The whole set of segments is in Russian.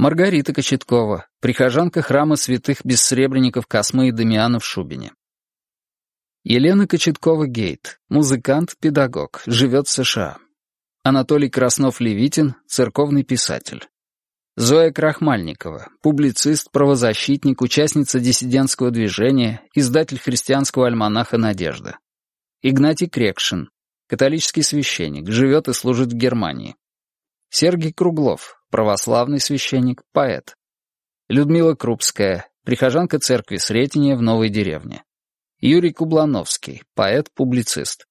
Маргарита Кочеткова, прихожанка храма святых бессребренников Космы и Дамиана в Шубине. Елена Кочеткова-Гейт, музыкант, педагог, живет в США. Анатолий Краснов-Левитин, церковный писатель. Зоя Крахмальникова, публицист, правозащитник, участница диссидентского движения, издатель христианского альманаха «Надежда». Игнатий Крекшин, католический священник, живет и служит в Германии. Сергей Круглов, православный священник, поэт. Людмила Крупская, прихожанка церкви Сретения в Новой деревне. Юрий Кублановский, поэт-публицист.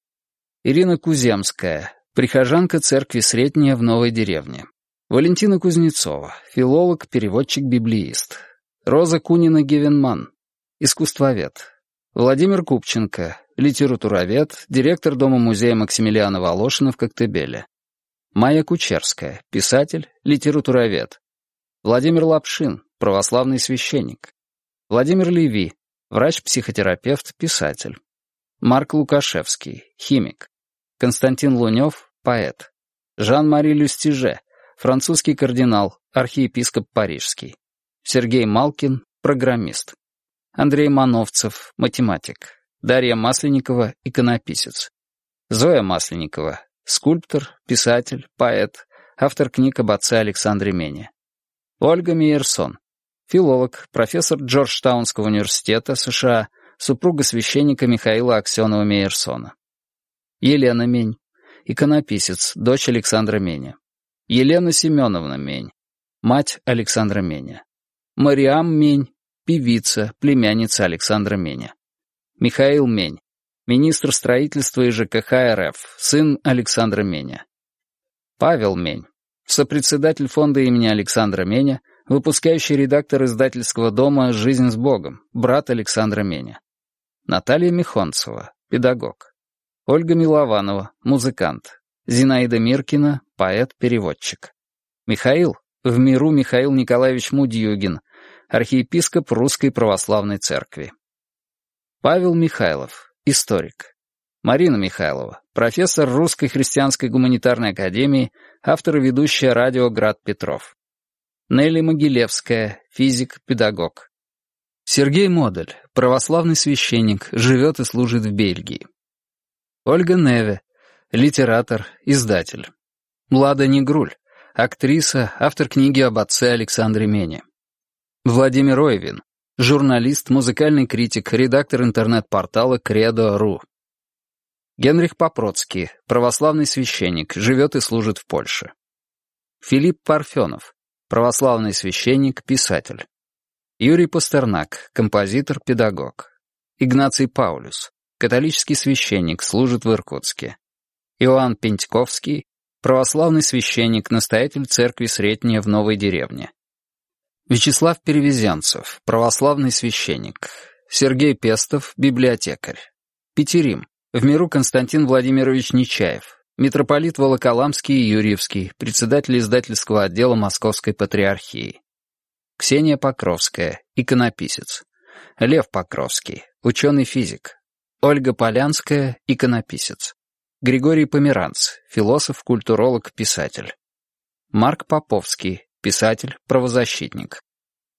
Ирина Куземская, прихожанка церкви Сретения в Новой деревне. Валентина Кузнецова, филолог, переводчик, библеист. Роза Кунина-Гевенман, искусствовед. Владимир Купченко, литературовед, директор Дома-музея Максимилиана Волошина в Коктебеле. Майя Кучерская, писатель, литературовед. Владимир Лапшин, православный священник. Владимир Леви, врач-психотерапевт, писатель. Марк Лукашевский, химик. Константин Лунев, поэт. Жан-Мари Люстиже, французский кардинал, архиепископ парижский. Сергей Малкин, программист. Андрей Мановцев, математик. Дарья Масленникова, иконописец. Зоя Масленникова, скульптор, писатель, поэт, автор книг об отце Александре Мене. Ольга Мейерсон, филолог, профессор Джорджтаунского университета США, супруга священника Михаила Аксенова Мейерсона. Елена Мень, иконописец, дочь Александра Меня. Елена Семеновна Мень, мать Александра Меня. Мариам Мень, певица, племянница Александра Меня. Михаил Мень, министр строительства и ЖКХ РФ, сын Александра Меня. Павел Мень, сопредседатель фонда имени Александра Меня, выпускающий редактор издательского дома «Жизнь с Богом», брат Александра Меня. Наталья Михонцева, педагог. Ольга Милованова, музыкант. Зинаида Миркина, поэт-переводчик. Михаил, в миру Михаил Николаевич Мудьюгин, архиепископ Русской Православной Церкви. Павел Михайлов, Историк. Марина Михайлова, профессор Русской христианской гуманитарной академии, автор и ведущая радио «Град Петров». Нелли Могилевская, физик, педагог. Сергей Модель, православный священник, живет и служит в Бельгии. Ольга Неве, литератор, издатель. Млада Негруль, актриса, автор книги об отце Александре Мене. Владимир Ойвин, журналист, музыкальный критик, редактор интернет-портала Кредо.ру. Генрих Попроцкий, православный священник, живет и служит в Польше. Филипп Парфенов, православный священник, писатель. Юрий Пастернак, композитор, педагог. Игнаций Паулюс, католический священник, служит в Иркутске. Иоанн Пентьковский, православный священник, настоятель церкви Сретения в Новой деревне. Вячеслав Перевезенцев, православный священник. Сергей Пестов, библиотекарь. Петерим. В миру Константин Владимирович Нечаев, митрополит Волоколамский и Юрьевский, председатель издательского отдела Московской Патриархии. Ксения Покровская, иконописец. Лев Покровский, ученый-физик. Ольга Полянская, иконописец. Григорий Померанц, философ, культуролог, писатель. Марк Поповский, писатель, правозащитник.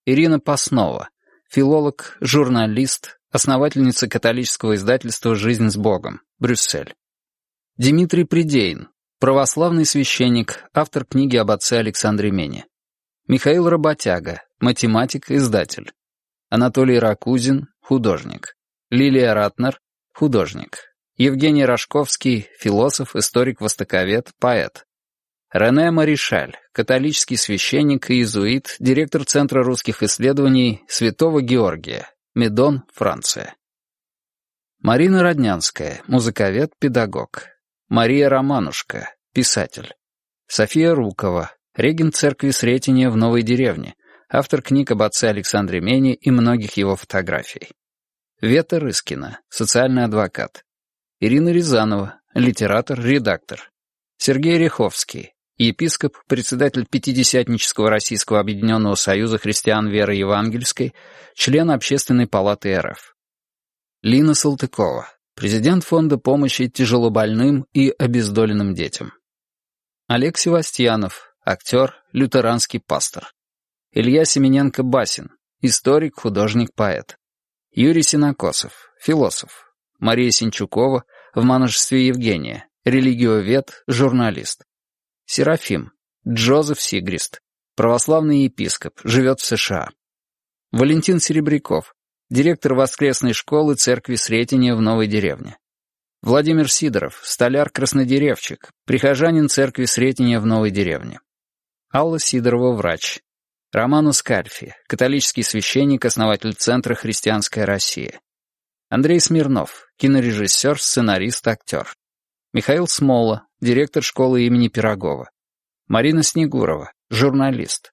Ирина Паснова, филолог, журналист, основательница католического издательства «Жизнь с Богом», Брюссель. Дмитрий Придейн, православный священник, автор книги об отце Александре Мене. Михаил Работяга, математик, издатель. Анатолий Ракузин, художник. Лилия Ратнер, художник. Евгений Рожковский, философ, историк-востоковед, поэт. Рене Маришаль, католический священник и иезуит, директор Центра русских исследований Святого Георгия, Медон, Франция. Марина Роднянская, музыковед, педагог. Мария Романушка, писатель. София Рукова, регент церкви Сретения в Новой деревне, автор книг об отце Александре Мене и многих его фотографий. Вета Рыскина, социальный адвокат. Ирина Рязанова, литератор, редактор. Сергей Риховский, епископ, председатель Пятидесятнического Российского Объединенного Союза Христиан Веры Евангельской, член Общественной палаты РФ. Лина Салтыкова, президент Фонда помощи тяжелобольным и обездоленным детям. Олег Севастьянов, актер, лютеранский пастор. Илья Семененко-Басин, историк, художник, поэт. Юрий Синокосов, философ. Мария Синчукова, в множестве Евгения, религиовед, журналист. Серафим, Джозеф Сигрист, православный епископ, живет в США. Валентин Серебряков, директор воскресной школы церкви Сретения в Новой деревне. Владимир Сидоров, столяр-краснодеревчик, прихожанин церкви Сретения в Новой деревне. Алла Сидорова, врач. Роману Скальфи, католический священник, основатель Центра «Христианская Россия». Андрей Смирнов, кинорежиссер, сценарист, актер. Михаил Смола, директор школы имени Пирогова. Марина Снегурова, журналист.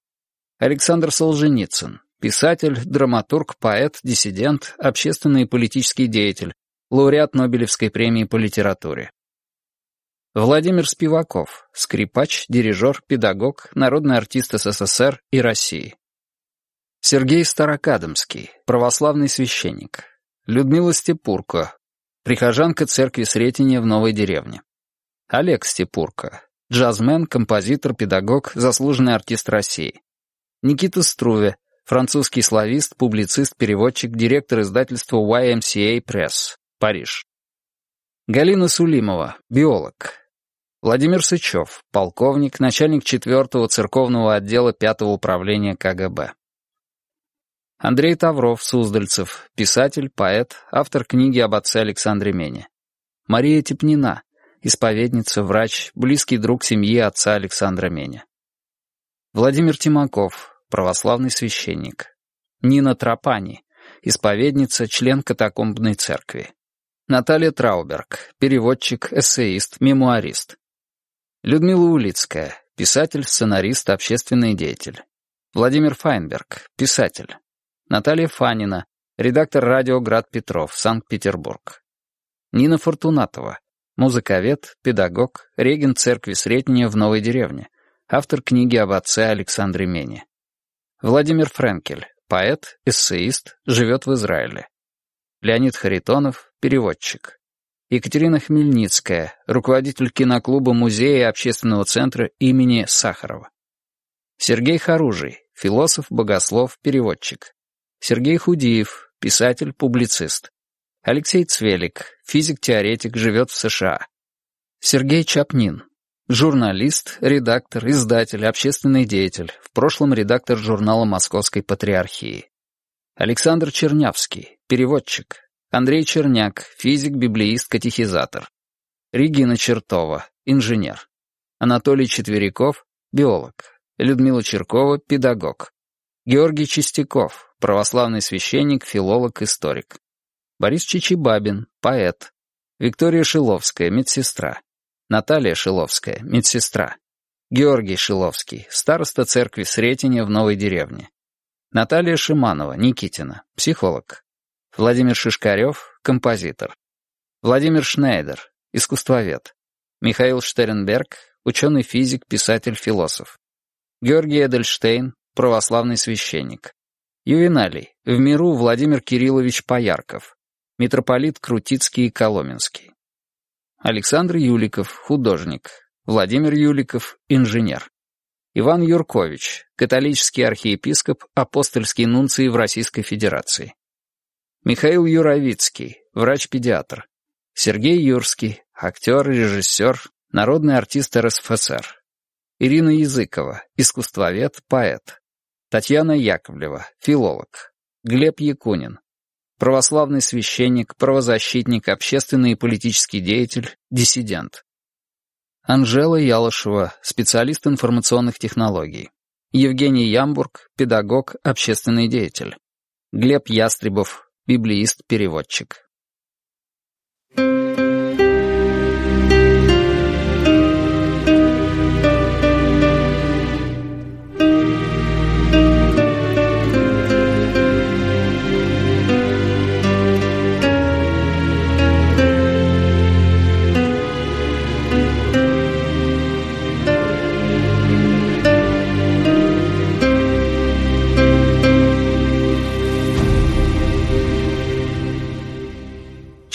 Александр Солженицын, писатель, драматург, поэт, диссидент, общественный и политический деятель, лауреат Нобелевской премии по литературе. Владимир Спиваков, скрипач, дирижер, педагог, народный артист СССР и России. Сергей Старокадомский, православный священник. Людмила Степурко, прихожанка церкви Сретения в Новой деревне. Олег Степурко, джазмен, композитор, педагог, заслуженный артист России. Никита Струве, французский славист, публицист, переводчик, директор издательства YMCA Press, Париж. Галина Сулимова, биолог. Владимир Сычев, полковник, начальник 4-го церковного отдела 5-го управления КГБ. Андрей Тавров, Суздальцев, писатель, поэт, автор книги об отце Александре Мене. Мария Тепнина, исповедница, врач, близкий друг семьи отца Александра Меня. Владимир Тимаков, православный священник. Нина Тропани, исповедница, член катакомбной церкви. Наталья Трауберг, переводчик, эссеист, мемуарист. Людмила Улицкая, писатель, сценарист, общественный деятель. Владимир Файнберг, писатель. Наталья Фанина, редактор радио «Град Петров», Санкт-Петербург. Нина Фортунатова, музыковед, педагог, регент церкви Сретения в Новой деревне, автор книги об отце Александре Мене. Владимир Френкель, поэт, эссеист, живет в Израиле. Леонид Харитонов, переводчик. Екатерина Хмельницкая, руководитель киноклуба музея и общественного центра имени Сахарова. Сергей Харужий, философ, богослов, переводчик. Сергей Худиев, писатель, публицист. Алексей Цвелик, физик-теоретик, живет в США. Сергей Чапнин, журналист, редактор, издатель, общественный деятель, в прошлом редактор журнала Московской Патриархии. Александр Чернявский, переводчик. Андрей Черняк, физик, библеист, катехизатор. Регина Чертова, инженер. Анатолий Четверяков, биолог. Людмила Черкова, педагог. Георгий Чистяков, православный священник, филолог, историк. Борис Чичибабин, поэт. Виктория Шиловская, медсестра. Наталья Шиловская, медсестра. Георгий Шиловский, староста церкви Сретения в Новой деревне. Наталья Шиманова, Никитина, психолог. Владимир Шишкарев, композитор. Владимир Шнейдер, искусствовед. Михаил Штернберг, ученый-физик, писатель-философ. Георгий Эдельштейн, православный священник. Ювеналий, в миру Владимир Кириллович Поярков. Митрополит Крутицкий и Коломенский. Александр Юликов, художник. Владимир Юликов, инженер. Иван Юркович, католический архиепископ, апостольский нунций в Российской Федерации. Михаил Юровицкий, врач-педиатр. Сергей Юрский, актер, режиссер, народный артист РСФСР. Ирина Языкова, искусствовед, поэт. Татьяна Яковлева, филолог. Глеб Якунин, православный священник, правозащитник, общественный и политический деятель, диссидент. Анжела Ялышева, специалист информационных технологий. Евгений Ямбург, педагог, общественный деятель. Глеб Ястребов, библеист-переводчик.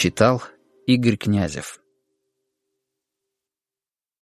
Читал Игорь Князев